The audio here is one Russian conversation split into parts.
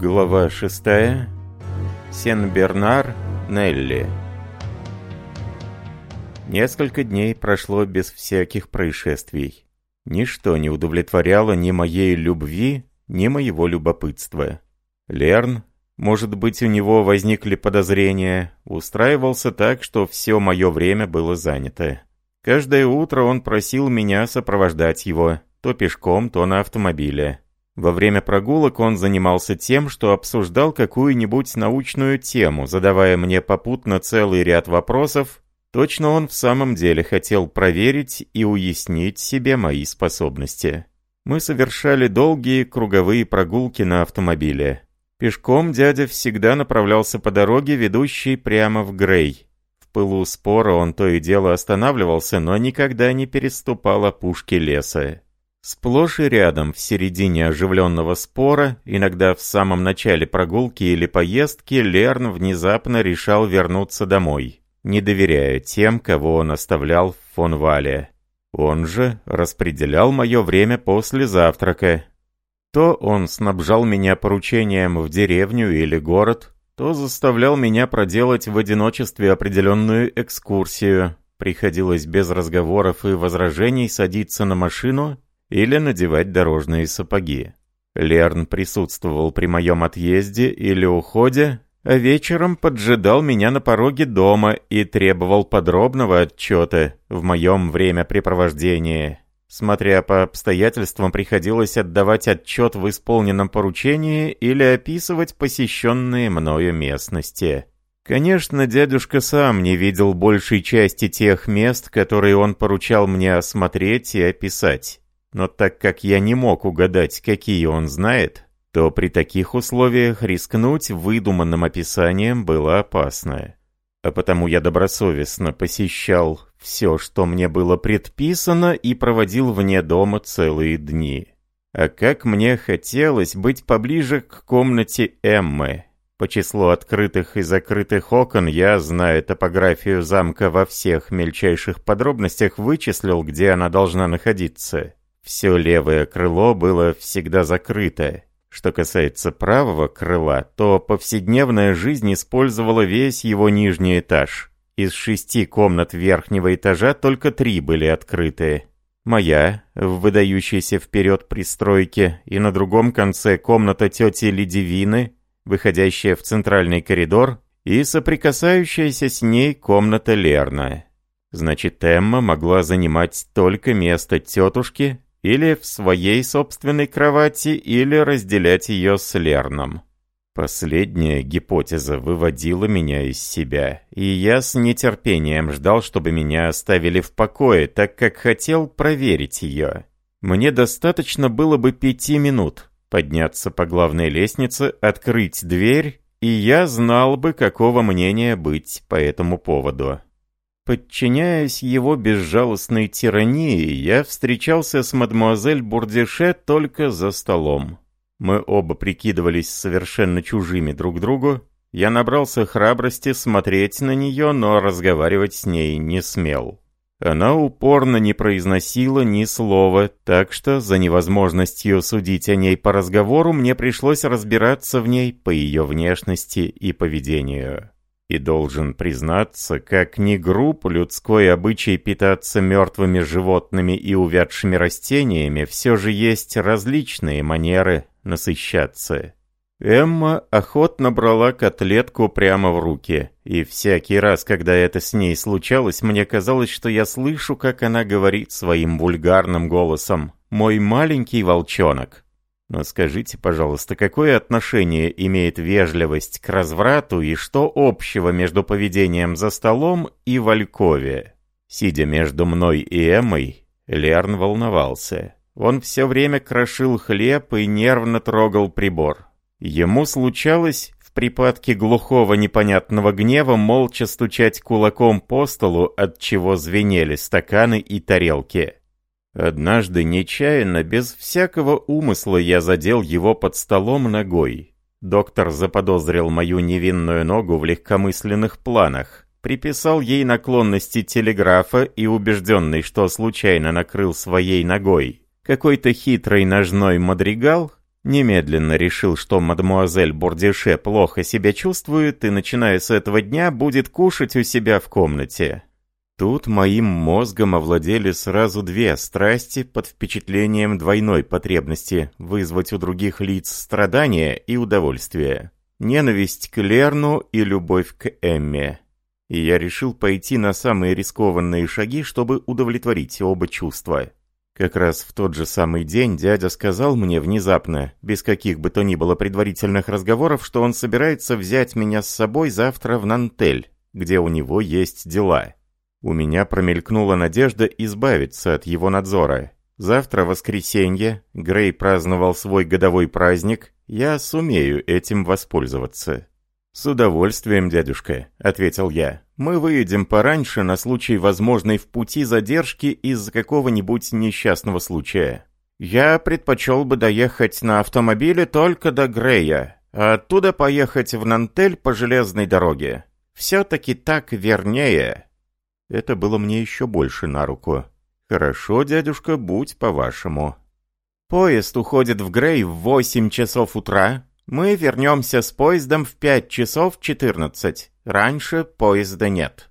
Глава 6. Сен-Бернар, Нелли. Несколько дней прошло без всяких происшествий. Ничто не удовлетворяло ни моей любви, ни моего любопытства. Лерн, может быть, у него возникли подозрения, устраивался так, что все мое время было занято. Каждое утро он просил меня сопровождать его, то пешком, то на автомобиле. Во время прогулок он занимался тем, что обсуждал какую-нибудь научную тему, задавая мне попутно целый ряд вопросов. Точно он в самом деле хотел проверить и уяснить себе мои способности. Мы совершали долгие круговые прогулки на автомобиле. Пешком дядя всегда направлялся по дороге, ведущей прямо в Грей. В пылу спора он то и дело останавливался, но никогда не переступал опушки леса. Сплошь и рядом, в середине оживленного спора, иногда в самом начале прогулки или поездки, Лерн внезапно решал вернуться домой, не доверяя тем, кого он оставлял в фон Вале. Он же распределял мое время после завтрака. То он снабжал меня поручением в деревню или город, то заставлял меня проделать в одиночестве определенную экскурсию. Приходилось без разговоров и возражений садиться на машину или надевать дорожные сапоги. Лерн присутствовал при моем отъезде или уходе, а вечером поджидал меня на пороге дома и требовал подробного отчета в моем времяпрепровождении. Смотря по обстоятельствам, приходилось отдавать отчет в исполненном поручении или описывать посещенные мною местности. Конечно, дядюшка сам не видел большей части тех мест, которые он поручал мне осмотреть и описать. Но так как я не мог угадать, какие он знает, то при таких условиях рискнуть выдуманным описанием было опасно. А потому я добросовестно посещал все, что мне было предписано, и проводил вне дома целые дни. А как мне хотелось быть поближе к комнате Эммы. По числу открытых и закрытых окон я, зная топографию замка во всех мельчайших подробностях, вычислил, где она должна находиться. Все левое крыло было всегда закрыто. Что касается правого крыла, то повседневная жизнь использовала весь его нижний этаж. Из шести комнат верхнего этажа только три были открыты. Моя, в выдающейся вперед пристройке, и на другом конце комната тети Лидивины, выходящая в центральный коридор, и соприкасающаяся с ней комната Лерна. Значит, Эмма могла занимать только место тетушки, или в своей собственной кровати, или разделять ее с Лерном. Последняя гипотеза выводила меня из себя, и я с нетерпением ждал, чтобы меня оставили в покое, так как хотел проверить ее. Мне достаточно было бы пяти минут подняться по главной лестнице, открыть дверь, и я знал бы, какого мнения быть по этому поводу. Подчиняясь его безжалостной тирании, я встречался с мадемуазель Бурдише только за столом. Мы оба прикидывались совершенно чужими друг другу. Я набрался храбрости смотреть на нее, но разговаривать с ней не смел. Она упорно не произносила ни слова, так что за невозможностью судить о ней по разговору мне пришлось разбираться в ней по ее внешности и поведению. И должен признаться, как ни груб людской обычай питаться мертвыми животными и увядшими растениями, все же есть различные манеры насыщаться. Эмма охотно брала котлетку прямо в руки, и всякий раз, когда это с ней случалось, мне казалось, что я слышу, как она говорит своим вульгарным голосом «Мой маленький волчонок». Но скажите, пожалуйста, какое отношение имеет вежливость к разврату и что общего между поведением за столом и в Алькове? Сидя между мной и Эммой, Лерн волновался. Он все время крошил хлеб и нервно трогал прибор. Ему случалось в припадке глухого непонятного гнева молча стучать кулаком по столу, от чего звенели стаканы и тарелки. Однажды нечаянно, без всякого умысла, я задел его под столом ногой. Доктор заподозрил мою невинную ногу в легкомысленных планах, приписал ей наклонности телеграфа и, убежденный, что случайно накрыл своей ногой какой-то хитрый ножной мадригал, Немедленно решил, что мадемуазель Бордише плохо себя чувствует и, начиная с этого дня, будет кушать у себя в комнате. Тут моим мозгом овладели сразу две страсти под впечатлением двойной потребности вызвать у других лиц страдания и удовольствие. Ненависть к Лерну и любовь к Эмме. И я решил пойти на самые рискованные шаги, чтобы удовлетворить оба чувства. Как раз в тот же самый день дядя сказал мне внезапно, без каких бы то ни было предварительных разговоров, что он собирается взять меня с собой завтра в Нантель, где у него есть дела. У меня промелькнула надежда избавиться от его надзора. Завтра воскресенье, Грей праздновал свой годовой праздник, я сумею этим воспользоваться. «С удовольствием, дядюшка», — ответил я. Мы выедем пораньше на случай возможной в пути задержки из-за какого-нибудь несчастного случая. Я предпочел бы доехать на автомобиле только до Грея, а оттуда поехать в Нантель по железной дороге. Все-таки так вернее. Это было мне еще больше на руку. Хорошо, дядюшка, будь по-вашему. Поезд уходит в Грей в 8 часов утра. Мы вернемся с поездом в 5 часов 14. Раньше поезда нет.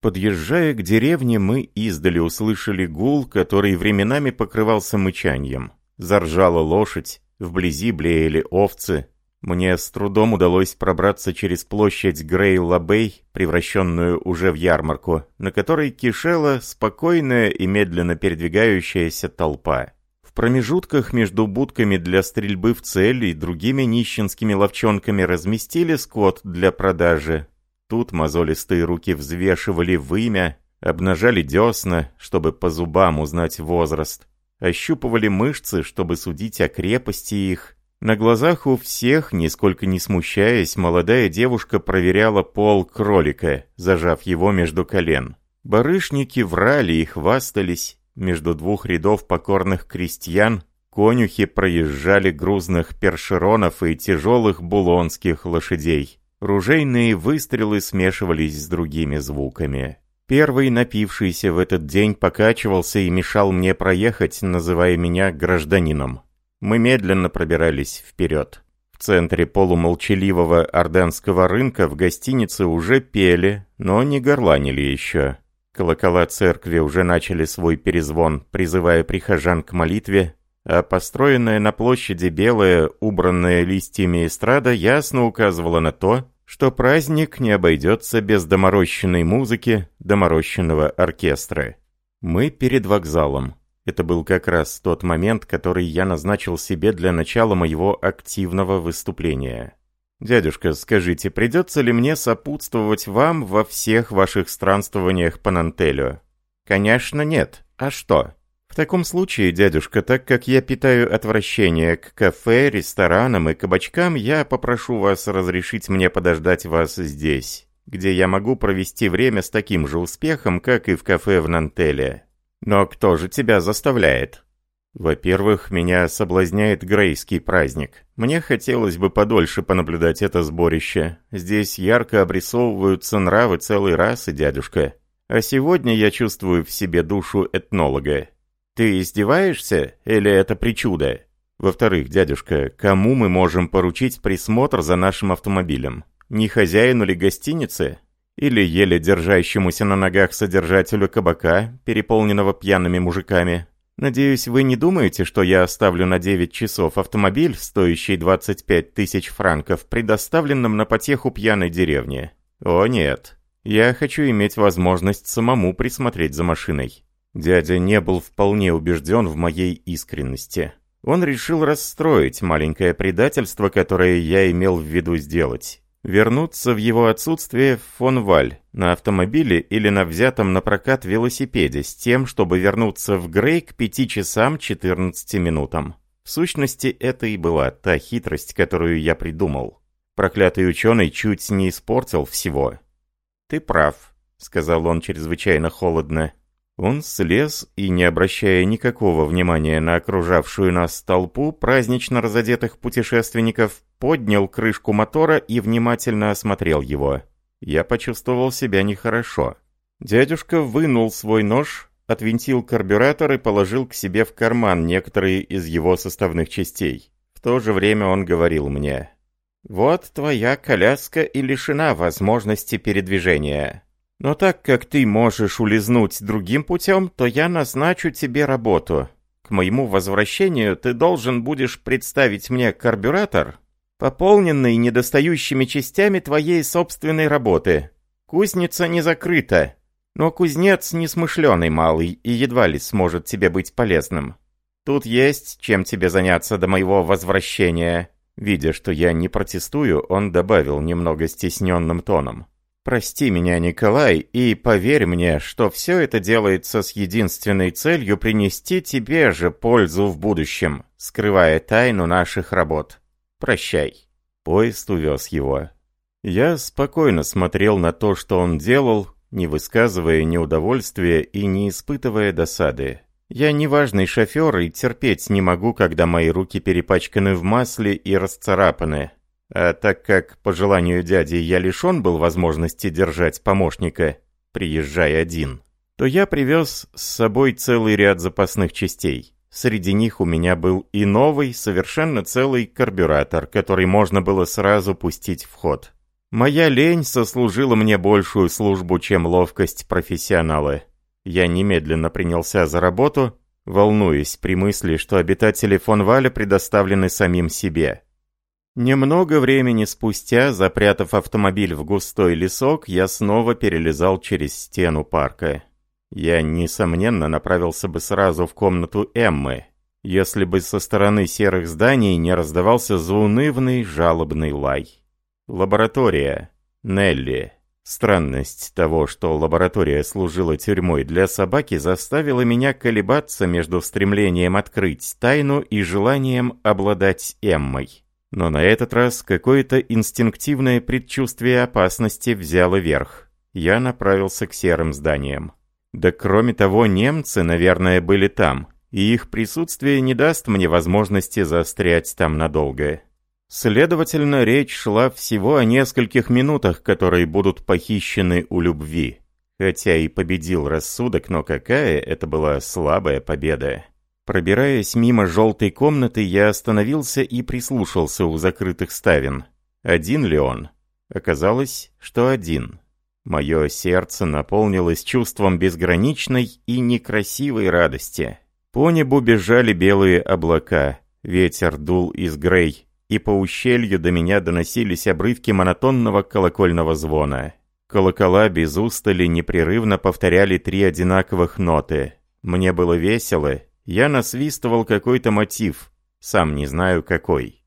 Подъезжая к деревне, мы издали услышали гул, который временами покрывался мычанием. Заржала лошадь, вблизи блеяли овцы. Мне с трудом удалось пробраться через площадь Грей-Лабей, превращенную уже в ярмарку, на которой кишела спокойная и медленно передвигающаяся толпа. В промежутках между будками для стрельбы в цель и другими нищенскими ловчонками разместили скот для продажи, Тут мозолистые руки взвешивали вымя, обнажали десна, чтобы по зубам узнать возраст, ощупывали мышцы, чтобы судить о крепости их. На глазах у всех, нисколько не смущаясь, молодая девушка проверяла пол кролика, зажав его между колен. Барышники врали и хвастались. Между двух рядов покорных крестьян конюхи проезжали грузных першеронов и тяжелых булонских лошадей. Ружейные выстрелы смешивались с другими звуками. Первый напившийся в этот день покачивался и мешал мне проехать, называя меня гражданином. Мы медленно пробирались вперед. В центре полумолчаливого орденского рынка в гостинице уже пели, но не горланили еще. Колокола церкви уже начали свой перезвон, призывая прихожан к молитве, а построенная на площади белая, убранная листьями эстрада ясно указывала на то, что праздник не обойдется без доморощенной музыки, доморощенного оркестра. Мы перед вокзалом. Это был как раз тот момент, который я назначил себе для начала моего активного выступления. «Дядюшка, скажите, придется ли мне сопутствовать вам во всех ваших странствованиях по Нантелю?» «Конечно нет. А что?» В таком случае, дядюшка, так как я питаю отвращение к кафе, ресторанам и кабачкам, я попрошу вас разрешить мне подождать вас здесь, где я могу провести время с таким же успехом, как и в кафе в Нантеле. Но кто же тебя заставляет? Во-первых, меня соблазняет грейский праздник. Мне хотелось бы подольше понаблюдать это сборище. Здесь ярко обрисовываются нравы целой расы, дядюшка. А сегодня я чувствую в себе душу этнолога. Ты издеваешься или это причуда? Во-вторых, дядюшка, кому мы можем поручить присмотр за нашим автомобилем? Не хозяину ли гостиницы? Или еле держащемуся на ногах содержателю кабака, переполненного пьяными мужиками? Надеюсь, вы не думаете, что я оставлю на 9 часов автомобиль, стоящий 25 тысяч франков, предоставленным на потеху пьяной деревни? О нет. Я хочу иметь возможность самому присмотреть за машиной. Дядя не был вполне убежден в моей искренности. Он решил расстроить маленькое предательство, которое я имел в виду сделать. Вернуться в его отсутствие в фон Валь на автомобиле или на взятом на прокат велосипеде с тем, чтобы вернуться в Грей к 5 часам 14 минутам. В сущности, это и была та хитрость, которую я придумал. Проклятый ученый чуть не испортил всего. «Ты прав», — сказал он чрезвычайно холодно. Он слез и, не обращая никакого внимания на окружавшую нас толпу празднично разодетых путешественников, поднял крышку мотора и внимательно осмотрел его. Я почувствовал себя нехорошо. Дядюшка вынул свой нож, отвинтил карбюратор и положил к себе в карман некоторые из его составных частей. В то же время он говорил мне, «Вот твоя коляска и лишена возможности передвижения. Но так как ты можешь улизнуть другим путем, то я назначу тебе работу. К моему возвращению ты должен будешь представить мне карбюратор, пополненный недостающими частями твоей собственной работы. Кузница не закрыта, но кузнец несмышленый малый и едва ли сможет тебе быть полезным. Тут есть чем тебе заняться до моего возвращения». Видя, что я не протестую, он добавил немного стесненным тоном. «Прости меня, Николай, и поверь мне, что все это делается с единственной целью принести тебе же пользу в будущем, скрывая тайну наших работ. Прощай». Поезд увез его. Я спокойно смотрел на то, что он делал, не высказывая неудовольствия и не испытывая досады. Я неважный шофер и терпеть не могу, когда мои руки перепачканы в масле и расцарапаны. А так как, по желанию дяди, я лишен был возможности держать помощника, приезжая один, то я привез с собой целый ряд запасных частей. Среди них у меня был и новый, совершенно целый карбюратор, который можно было сразу пустить в ход. Моя лень сослужила мне большую службу, чем ловкость профессионала. Я немедленно принялся за работу, волнуясь при мысли, что обитатели фон Валя предоставлены самим себе. Немного времени спустя, запрятав автомобиль в густой лесок, я снова перелезал через стену парка. Я, несомненно, направился бы сразу в комнату Эммы, если бы со стороны серых зданий не раздавался заунывный жалобный лай. Лаборатория. Нелли. Странность того, что лаборатория служила тюрьмой для собаки, заставила меня колебаться между стремлением открыть тайну и желанием обладать Эммой. Но на этот раз какое-то инстинктивное предчувствие опасности взяло верх. Я направился к серым зданиям. Да кроме того, немцы, наверное, были там, и их присутствие не даст мне возможности застрять там надолго. Следовательно, речь шла всего о нескольких минутах, которые будут похищены у любви. Хотя и победил рассудок, но какая это была слабая победа. Пробираясь мимо желтой комнаты, я остановился и прислушался у закрытых ставен. Один ли он? Оказалось, что один. Мое сердце наполнилось чувством безграничной и некрасивой радости. По небу бежали белые облака, ветер дул из грей, и по ущелью до меня доносились обрывки монотонного колокольного звона. Колокола без устали непрерывно повторяли три одинаковых ноты. Мне было весело, я насвистывал какой-то мотив, сам не знаю какой.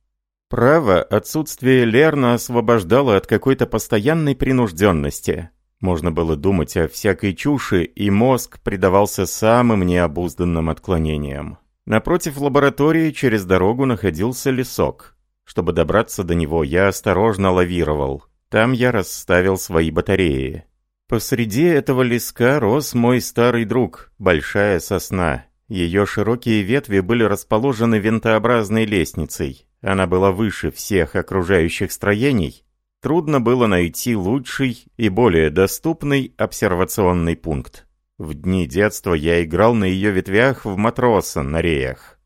Право, отсутствие Лерна освобождало от какой-то постоянной принужденности. Можно было думать о всякой чуши, и мозг предавался самым необузданным отклонениям. Напротив лаборатории через дорогу находился лесок. Чтобы добраться до него, я осторожно лавировал. Там я расставил свои батареи. Посреди этого леска рос мой старый друг, большая сосна. Ее широкие ветви были расположены винтообразной лестницей. Она была выше всех окружающих строений. Трудно было найти лучший и более доступный обсервационный пункт. В дни детства я играл на ее ветвях в матроса на реях.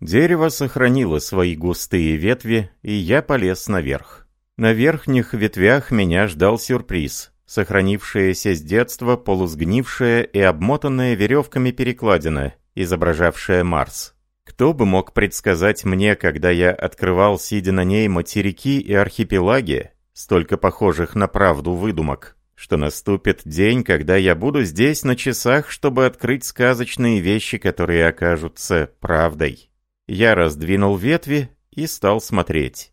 Дерево сохранило свои густые ветви, и я полез наверх. На верхних ветвях меня ждал сюрприз. Сохранившаяся с детства полусгнившая и обмотанная веревками перекладина, изображавшая Марс. Кто бы мог предсказать мне, когда я открывал, сидя на ней, материки и архипелаги, столько похожих на правду выдумок, что наступит день, когда я буду здесь на часах, чтобы открыть сказочные вещи, которые окажутся правдой. Я раздвинул ветви и стал смотреть.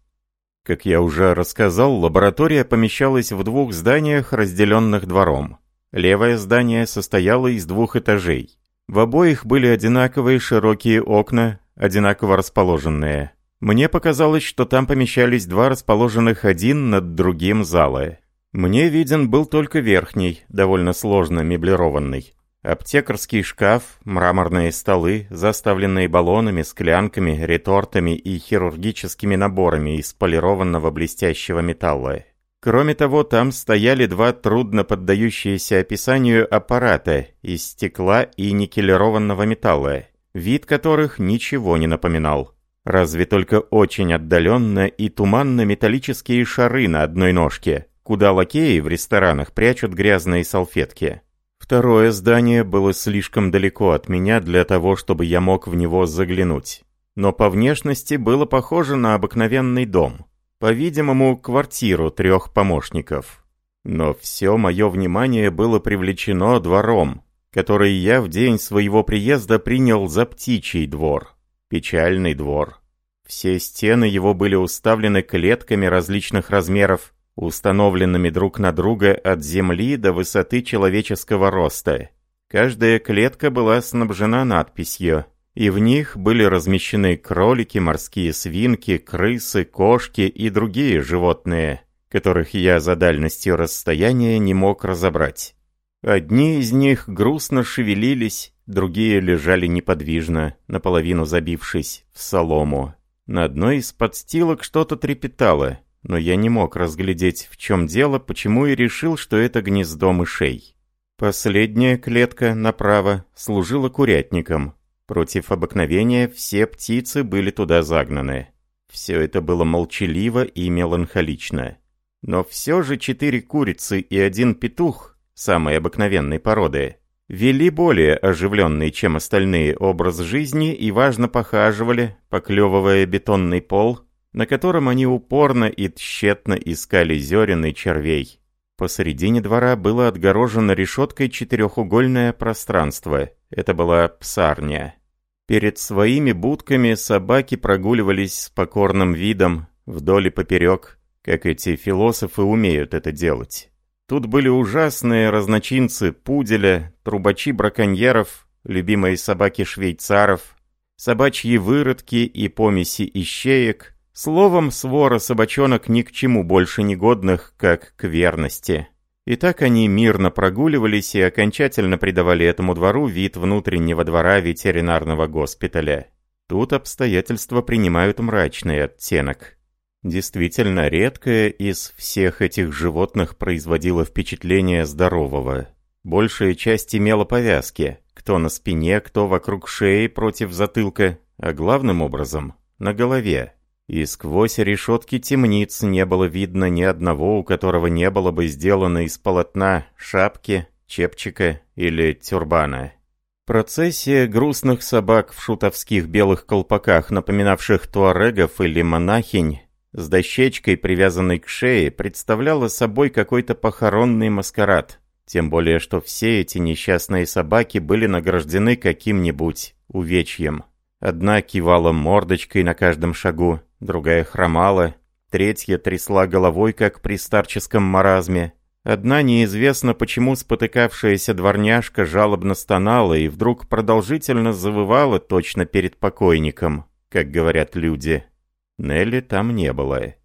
Как я уже рассказал, лаборатория помещалась в двух зданиях, разделенных двором. Левое здание состояло из двух этажей. В обоих были одинаковые широкие окна, одинаково расположенные. Мне показалось, что там помещались два расположенных один над другим зала. Мне виден был только верхний, довольно сложно меблированный. Аптекарский шкаф, мраморные столы, заставленные баллонами, склянками, ретортами и хирургическими наборами из полированного блестящего металла. Кроме того, там стояли два трудно поддающиеся описанию аппарата из стекла и никелированного металла, вид которых ничего не напоминал. Разве только очень отдаленно и туманно металлические шары на одной ножке, куда лакеи в ресторанах прячут грязные салфетки. Второе здание было слишком далеко от меня для того, чтобы я мог в него заглянуть. Но по внешности было похоже на обыкновенный дом. По-видимому, квартиру трех помощников. Но все мое внимание было привлечено двором, который я в день своего приезда принял за птичий двор. Печальный двор. Все стены его были уставлены клетками различных размеров, установленными друг на друга от земли до высоты человеческого роста. Каждая клетка была снабжена надписью, и в них были размещены кролики, морские свинки, крысы, кошки и другие животные, которых я за дальностью расстояния не мог разобрать. Одни из них грустно шевелились, другие лежали неподвижно, наполовину забившись в солому. На одной из подстилок что-то трепетало, но я не мог разглядеть, в чем дело, почему и решил, что это гнездо мышей. Последняя клетка направо служила курятником. Против обыкновения все птицы были туда загнаны. Все это было молчаливо и меланхолично. Но все же четыре курицы и один петух самой обыкновенной породы, вели более оживленный, чем остальные, образ жизни и важно похаживали, поклевывая бетонный пол, на котором они упорно и тщетно искали зерен и червей. Посередине двора было отгорожено решеткой четырехугольное пространство. Это была псарня. Перед своими будками собаки прогуливались с покорным видом, вдоль и поперек, как эти философы умеют это делать. Тут были ужасные разночинцы пуделя, трубачи браконьеров, любимые собаки швейцаров, собачьи выродки и помеси ищеек, словом, свора собачонок ни к чему больше не годных, как к верности. И так они мирно прогуливались и окончательно придавали этому двору вид внутреннего двора ветеринарного госпиталя. Тут обстоятельства принимают мрачный оттенок. Действительно, редкое из всех этих животных производило впечатление здорового. Большая часть имела повязки, кто на спине, кто вокруг шеи против затылка, а главным образом – на голове. И сквозь решетки темниц не было видно ни одного, у которого не было бы сделано из полотна шапки, чепчика или тюрбана. Процессия грустных собак в шутовских белых колпаках, напоминавших туарегов или монахинь, с дощечкой, привязанной к шее, представляла собой какой-то похоронный маскарад. Тем более, что все эти несчастные собаки были награждены каким-нибудь увечьем. Одна кивала мордочкой на каждом шагу, другая хромала, третья трясла головой, как при старческом маразме. Одна неизвестно почему спотыкавшаяся дворняжка жалобно стонала и вдруг продолжительно завывала точно перед покойником, как говорят люди. Нелли там не было.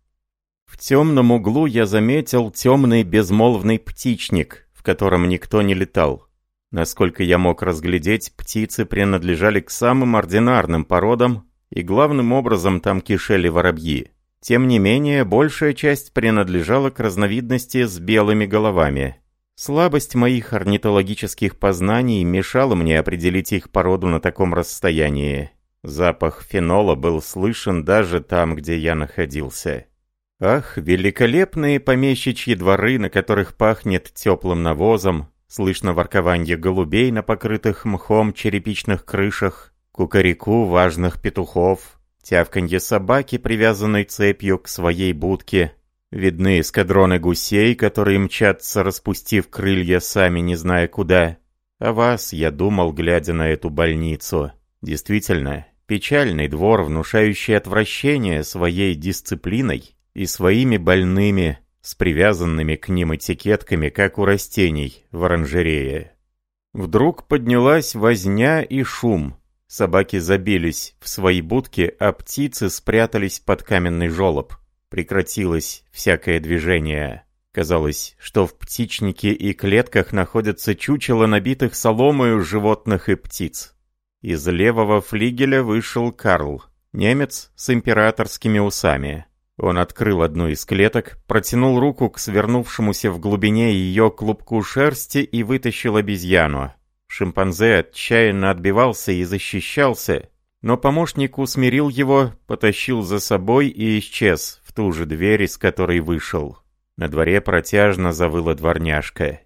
В темном углу я заметил темный безмолвный птичник, в котором никто не летал. Насколько я мог разглядеть, птицы принадлежали к самым ординарным породам, и главным образом там кишели воробьи. Тем не менее, большая часть принадлежала к разновидности с белыми головами. Слабость моих орнитологических познаний мешала мне определить их породу на таком расстоянии. Запах фенола был слышен даже там, где я находился. Ах, великолепные помещичьи дворы, на которых пахнет теплым навозом, слышно воркование голубей на покрытых мхом черепичных крышах, кукареку важных петухов, тявканье собаки, привязанной цепью к своей будке, видны эскадроны гусей, которые мчатся, распустив крылья, сами не зная куда. О вас я думал, глядя на эту больницу. Действительно, Печальный двор, внушающий отвращение своей дисциплиной и своими больными, с привязанными к ним этикетками, как у растений в оранжерее. Вдруг поднялась возня и шум. Собаки забились в свои будки, а птицы спрятались под каменный жолоб. Прекратилось всякое движение. Казалось, что в птичнике и клетках находятся чучела набитых соломою животных и птиц. Из левого флигеля вышел Карл, немец с императорскими усами. Он открыл одну из клеток, протянул руку к свернувшемуся в глубине ее клубку шерсти и вытащил обезьяну. Шимпанзе отчаянно отбивался и защищался, Но помощник усмирил его, потащил за собой и исчез в ту же дверь, из которой вышел. На дворе протяжно завыла дворняжка.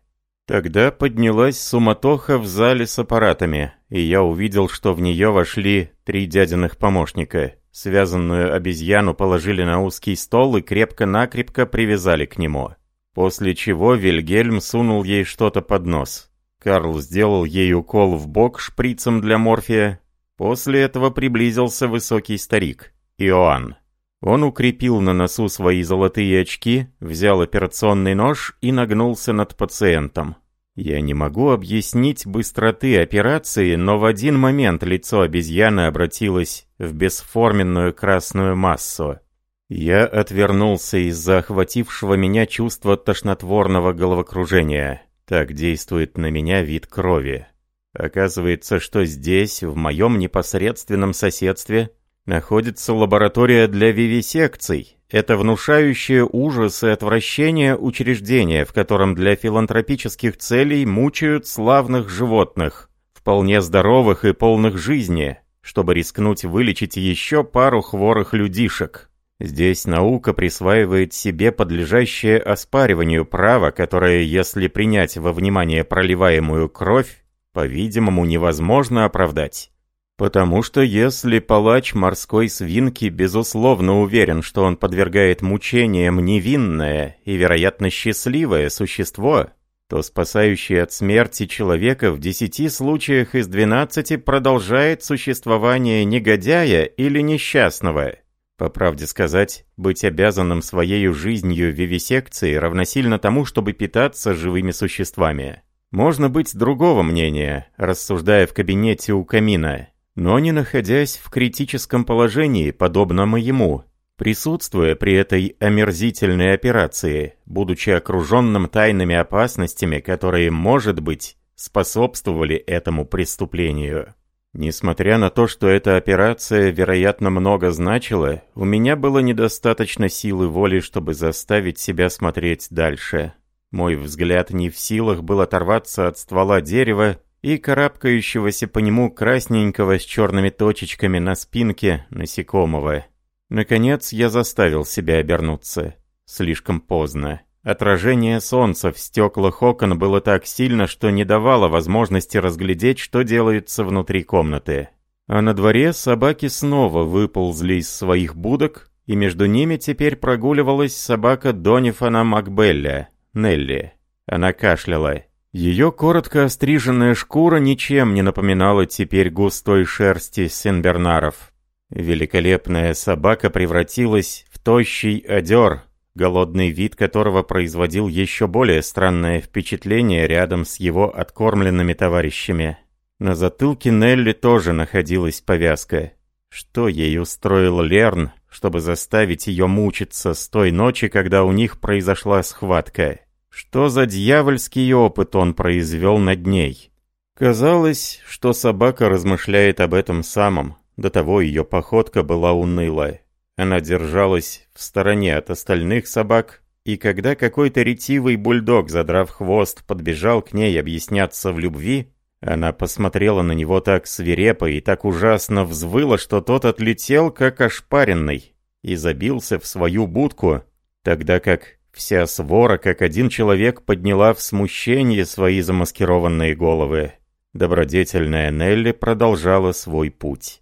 Тогда поднялась суматоха в зале с аппаратами, и я увидел, что в нее вошли три дядиных помощника. Связанную обезьяну положили на узкий стол и крепко-накрепко привязали к нему. После чего Вильгельм сунул ей что-то под нос. Карл сделал ей укол в бок шприцем для морфия. После этого приблизился высокий старик, Иоанн. Он укрепил на носу свои золотые очки, взял операционный нож и нагнулся над пациентом. Я не могу объяснить быстроты операции, но в один момент лицо обезьяны обратилось в бесформенную красную массу. Я отвернулся из-за охватившего меня чувства тошнотворного головокружения. Так действует на меня вид крови. Оказывается, что здесь, в моем непосредственном соседстве, находится лаборатория для вивисекций, это внушающее ужас и отвращение учреждение, в котором для филантропических целей мучают славных животных, вполне здоровых и полных жизни, чтобы рискнуть вылечить еще пару хворых людишек. Здесь наука присваивает себе подлежащее оспариванию право, которое, если принять во внимание проливаемую кровь, по-видимому, невозможно оправдать. Потому что если палач морской свинки безусловно уверен, что он подвергает мучениям невинное и, вероятно, счастливое существо, то спасающий от смерти человека в десяти случаях из двенадцати продолжает существование негодяя или несчастного. По правде сказать, быть обязанным своей жизнью вивисекции равносильно тому, чтобы питаться живыми существами. Можно быть другого мнения, рассуждая в кабинете у камина, но не находясь в критическом положении, подобно моему, присутствуя при этой омерзительной операции, будучи окруженным тайными опасностями, которые, может быть, способствовали этому преступлению. Несмотря на то, что эта операция, вероятно, много значила, у меня было недостаточно силы воли, чтобы заставить себя смотреть дальше. Мой взгляд не в силах был оторваться от ствола дерева и карабкающегося по нему красненького с черными точечками на спинке насекомого. Наконец я заставил себя обернуться. Слишком поздно. Отражение солнца в стеклах окон было так сильно, что не давало возможности разглядеть, что делается внутри комнаты. А на дворе собаки снова выползли из своих будок, и между ними теперь прогуливалась собака Донифана Макбелля, Нелли. Она кашляла. Ее коротко остриженная шкура ничем не напоминала теперь густой шерсти сенбернаров. Великолепная собака превратилась в тощий одер, голодный вид которого производил еще более странное впечатление рядом с его откормленными товарищами. На затылке Нелли тоже находилась повязка. Что ей устроил Лерн, чтобы заставить ее мучиться с той ночи, когда у них произошла схватка? Что за дьявольский опыт он произвел над ней? Казалось, что собака размышляет об этом самом, до того ее походка была унылая. Она держалась в стороне от остальных собак, и когда какой-то ретивый бульдог, задрав хвост, подбежал к ней объясняться в любви, она посмотрела на него так свирепо и так ужасно взвыла, что тот отлетел, как ошпаренный, и забился в свою будку, тогда как Вся свора, как один человек, подняла в смущении свои замаскированные головы. Добродетельная Нелли продолжала свой путь.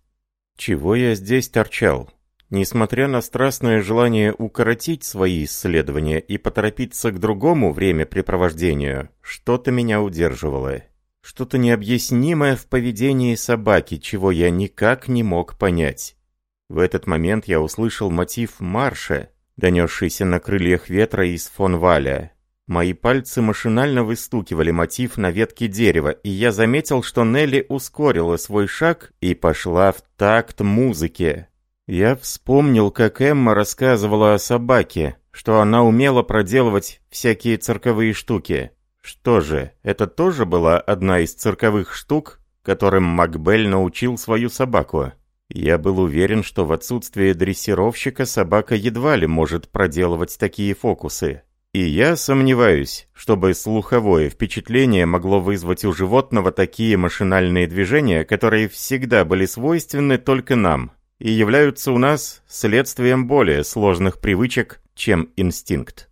Чего я здесь торчал? Несмотря на страстное желание укоротить свои исследования и поторопиться к другому времяпрепровождению, что-то меня удерживало. Что-то необъяснимое в поведении собаки, чего я никак не мог понять. В этот момент я услышал мотив марша, донесшийся на крыльях ветра из фон Валя. Мои пальцы машинально выстукивали мотив на ветке дерева, и я заметил, что Нелли ускорила свой шаг и пошла в такт музыке. Я вспомнил, как Эмма рассказывала о собаке, что она умела проделывать всякие цирковые штуки. Что же, это тоже была одна из цирковых штук, которым Макбель научил свою собаку? Я был уверен, что в отсутствие дрессировщика собака едва ли может проделывать такие фокусы. И я сомневаюсь, чтобы слуховое впечатление могло вызвать у животного такие машинальные движения, которые всегда были свойственны только нам и являются у нас следствием более сложных привычек, чем инстинкт.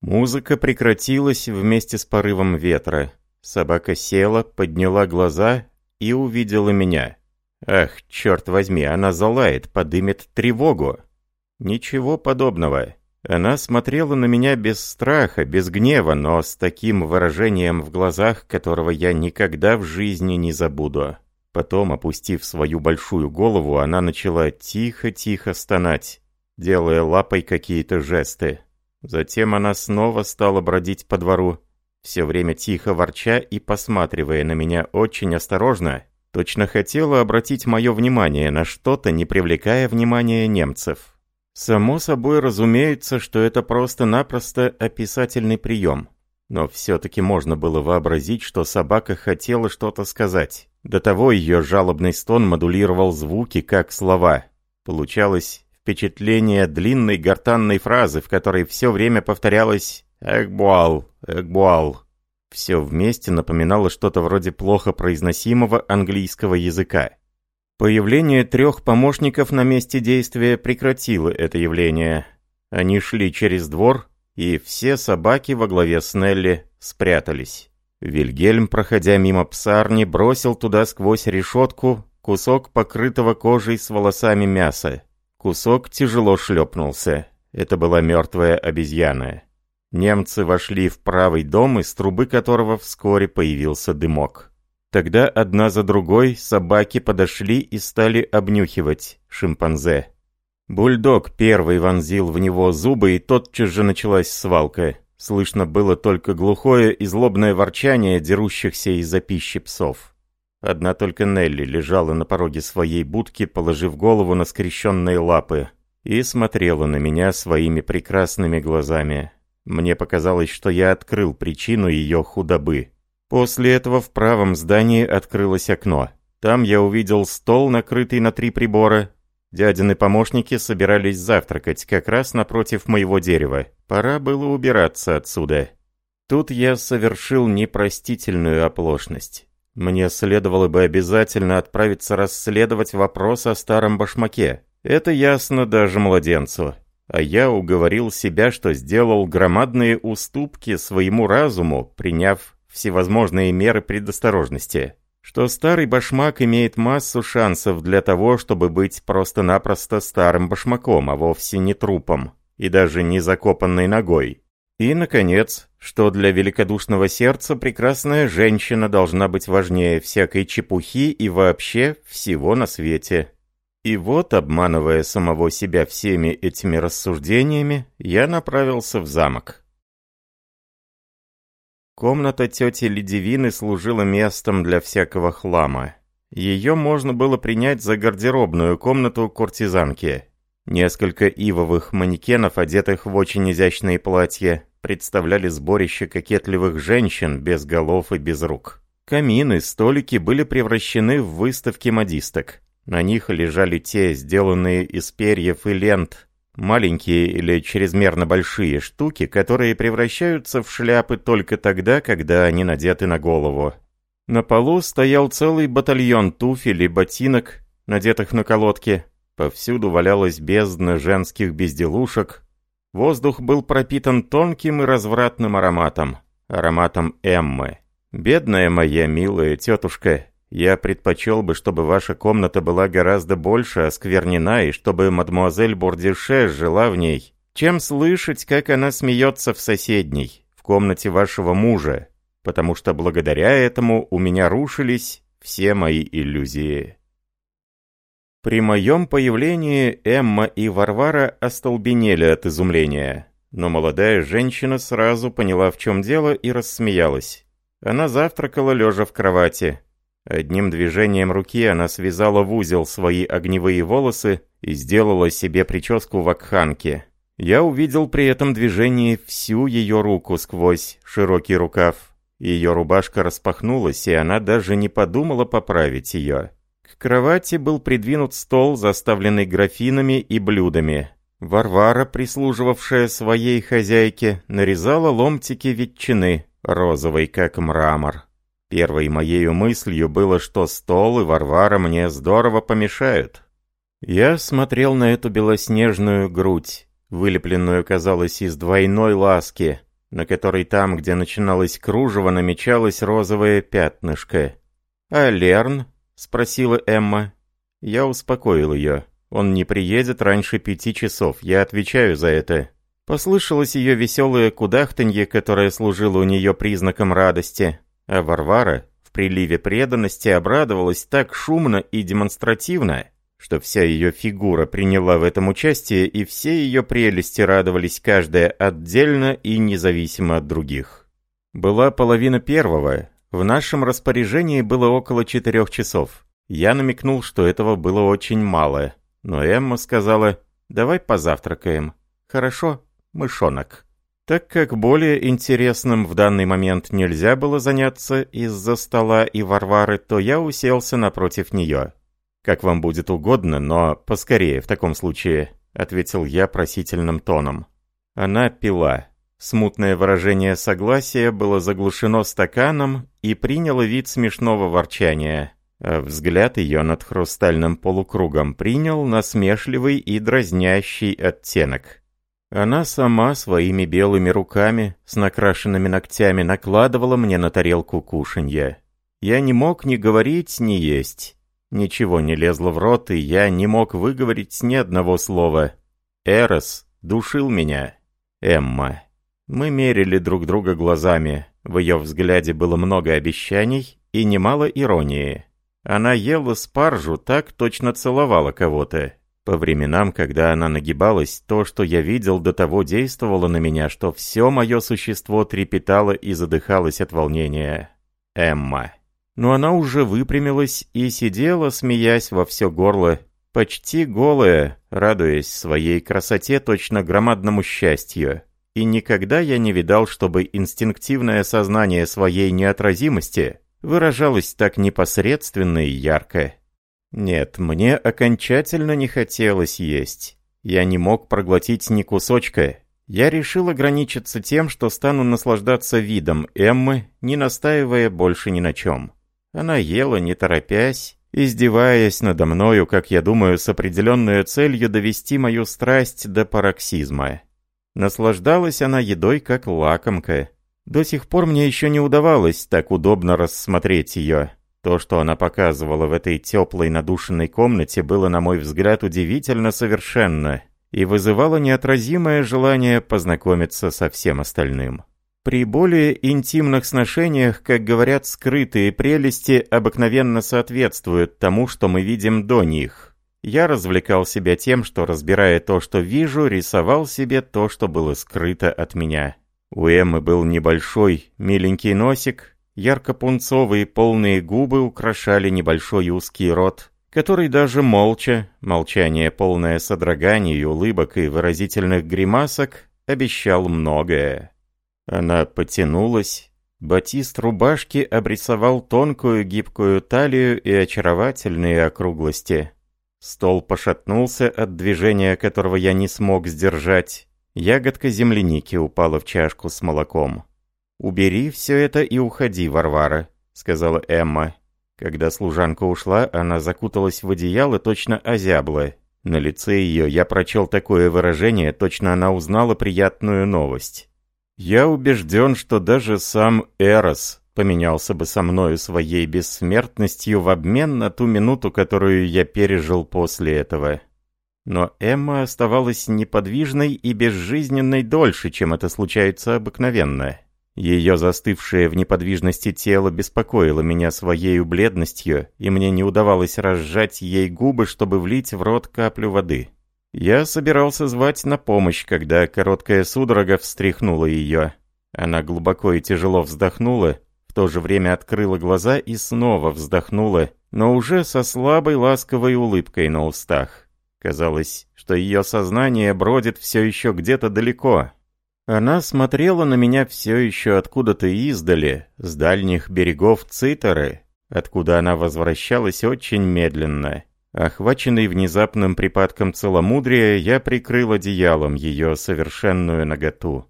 Музыка прекратилась вместе с порывом ветра. Собака села, подняла глаза и увидела меня. Ах, черт возьми, она залает, подымет тревогу. Ничего подобного. Она смотрела на меня без страха, без гнева, но с таким выражением в глазах, которого я никогда в жизни не забуду. Потом, опустив свою большую голову, она начала тихо-тихо стонать, делая лапой какие-то жесты. Затем она снова стала бродить по двору, все время тихо ворча и посматривая на меня очень осторожно, точно хотела обратить мое внимание на что-то, не привлекая внимания немцев. Само собой разумеется, что это просто-напросто описательный прием. Но все-таки можно было вообразить, что собака хотела что-то сказать. До того ее жалобный стон модулировал звуки, как слова. Получалось впечатление длинной гортанной фразы, в которой все время повторялось «Экбуал, Экбуал». Все вместе напоминало что-то вроде плохо произносимого английского языка. Появление трех помощников на месте действия прекратило это явление. Они шли через двор, и все собаки во главе с Нелли спрятались. Вильгельм, проходя мимо псарни, бросил туда сквозь решетку кусок покрытого кожей с волосами мяса. Кусок тяжело шлепнулся. Это была мертвая обезьяна. Немцы вошли в правый дом, из трубы которого вскоре появился дымок. Тогда одна за другой собаки подошли и стали обнюхивать шимпанзе. Бульдог первый вонзил в него зубы, и тотчас же началась свалка. Слышно было только глухое и злобное ворчание дерущихся из-за пищи псов. Одна только Нелли лежала на пороге своей будки, положив голову на скрещенные лапы, и смотрела на меня своими прекрасными глазами. Мне показалось, что я открыл причину ее худобы. После этого в правом здании открылось окно. Там я увидел стол, накрытый на три прибора. Дядины помощники собирались завтракать как раз напротив моего дерева. Пора было убираться отсюда. Тут я совершил непростительную оплошность. Мне следовало бы обязательно отправиться расследовать вопрос о старом башмаке. Это ясно даже младенцу. А я уговорил себя, что сделал громадные уступки своему разуму, приняв всевозможные меры предосторожности, что старый башмак имеет массу шансов для того, чтобы быть просто-напросто старым башмаком, а вовсе не трупом, и даже не закопанной ногой. И, наконец, что для великодушного сердца прекрасная женщина должна быть важнее всякой чепухи и вообще всего на свете. И вот, обманывая самого себя всеми этими рассуждениями, я направился в замок. Комната тети Ледивины служила местом для всякого хлама. Ее можно было принять за гардеробную комнату куртизанки. Несколько ивовых манекенов, одетых в очень изящные платья, представляли сборище кокетливых женщин без голов и без рук. Камины, столики были превращены в выставки модисток. На них лежали те, сделанные из перьев и лент, Маленькие или чрезмерно большие штуки, которые превращаются в шляпы только тогда, когда они надеты на голову. На полу стоял целый батальон туфель и ботинок, надетых на колодки. Повсюду валялась бездна женских безделушек. Воздух был пропитан тонким и развратным ароматом. Ароматом Эммы. «Бедная моя милая тетушка, я предпочел бы, чтобы ваша комната была гораздо больше осквернена, и чтобы мадемуазель Бордише жила в ней, чем слышать, как она смеется в соседней, в комнате вашего мужа, потому что благодаря этому у меня рушились все мои иллюзии. При моем появлении Эмма и Варвара остолбенели от изумления, но молодая женщина сразу поняла, в чем дело, и рассмеялась. Она завтракала лежа в кровати. Одним движением руки она связала в узел свои огневые волосы и сделала себе прическу в акханке. Я увидел при этом движении всю ее руку сквозь широкий рукав. Ее рубашка распахнулась, и она даже не подумала поправить ее. К кровати был придвинут стол, заставленный графинами и блюдами. Варвара, прислуживавшая своей хозяйке, нарезала ломтики ветчины, розовой как мрамор. Первой моей мыслью было, что стол и Варвара мне здорово помешают. Я смотрел на эту белоснежную грудь, вылепленную, казалось, из двойной ласки, на которой там, где начиналось кружево, намечалось розовое пятнышко. «А Лерн?» — спросила Эмма. Я успокоил ее. Он не приедет раньше пяти часов, я отвечаю за это. Послышалось ее веселое кудахтанье, которое служило у нее признаком радости, а Варвара в приливе преданности обрадовалась так шумно и демонстративно, что вся ее фигура приняла в этом участие, и все ее прелести радовались каждая отдельно и независимо от других. Была половина первого, в нашем распоряжении было около четырех часов. Я намекнул, что этого было очень мало. Но Эмма сказала, давай позавтракаем. Хорошо, мышонок. Так как более интересным в данный момент нельзя было заняться из-за стола и Варвары, то я уселся напротив нее. «Как вам будет угодно, но поскорее в таком случае», — ответил я просительным тоном. Она пила. Смутное выражение согласия было заглушено стаканом и приняло вид смешного ворчания. А взгляд ее над хрустальным полукругом принял насмешливый и дразнящий оттенок. Она сама своими белыми руками с накрашенными ногтями накладывала мне на тарелку кушанья. Я не мог ни говорить, ни есть. Ничего не лезло в рот, и я не мог выговорить ни одного слова. Эрос душил меня. Эмма. Мы мерили друг друга глазами. В ее взгляде было много обещаний и немало иронии. Она ела спаржу, так точно целовала кого-то. По временам, когда она нагибалась, то, что я видел, до того действовало на меня, что все мое существо трепетало и задыхалось от волнения. Эмма. Но она уже выпрямилась и сидела, смеясь во все горло, почти голая, радуясь своей красоте точно громадному счастью. И никогда я не видал, чтобы инстинктивное сознание своей неотразимости выражалось так непосредственно и ярко. Нет, мне окончательно не хотелось есть. Я не мог проглотить ни кусочка. Я решил ограничиться тем, что стану наслаждаться видом Эммы, не настаивая больше ни на чем. Она ела, не торопясь, издеваясь надо мною, как я думаю, с определенной целью довести мою страсть до пароксизма. Наслаждалась она едой, как лакомка. До сих пор мне еще не удавалось так удобно рассмотреть ее. То, что она показывала в этой теплой надушенной комнате, было, на мой взгляд, удивительно совершенно и вызывало неотразимое желание познакомиться со всем остальным. При более интимных сношениях, как говорят, скрытые прелести обыкновенно соответствуют тому, что мы видим до них. Я развлекал себя тем, что, разбирая то, что вижу, рисовал себе то, что было скрыто от меня. У Эммы был небольшой, миленький носик, ярко-пунцовые полные губы украшали небольшой узкий рот, который даже молча, молчание полное содроганий, улыбок и выразительных гримасок, обещал многое. Она потянулась, батист рубашки обрисовал тонкую гибкую талию и очаровательные округлости. Стол пошатнулся от движения, которого я не смог сдержать. Ягодка земляники упала в чашку с молоком. «Убери все это и уходи, Варвара», — сказала Эмма. Когда служанка ушла, она закуталась в одеяло, точно озябла. На лице ее я прочел такое выражение, точно она узнала приятную новость. «Я убежден, что даже сам Эрос поменялся бы со мною своей бессмертностью в обмен на ту минуту, которую я пережил после этого». Но Эмма оставалась неподвижной и безжизненной дольше, чем это случается обыкновенно. Ее застывшее в неподвижности тело беспокоило меня своей бледностью, и мне не удавалось разжать ей губы, чтобы влить в рот каплю воды. Я собирался звать на помощь, когда короткая судорога встряхнула ее. Она глубоко и тяжело вздохнула, в то же время открыла глаза и снова вздохнула, но уже со слабой ласковой улыбкой на устах. Казалось, что ее сознание бродит все еще где-то далеко. Она смотрела на меня все еще откуда-то издали, с дальних берегов Цитеры, откуда она возвращалась очень медленно. Охваченный внезапным припадком целомудрия, я прикрыл одеялом ее совершенную наготу.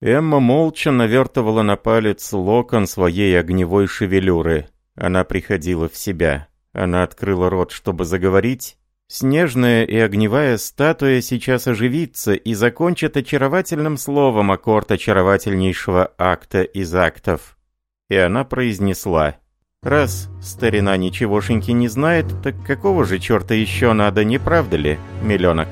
Эмма молча навертывала на палец локон своей огневой шевелюры. Она приходила в себя. Она открыла рот, чтобы заговорить. Снежная и огневая статуя сейчас оживится и закончит очаровательным словом аккорд очаровательнейшего акта из актов. И она произнесла Раз старина ничегошеньки не знает, так какого же черта еще надо, не правда ли, миллионок?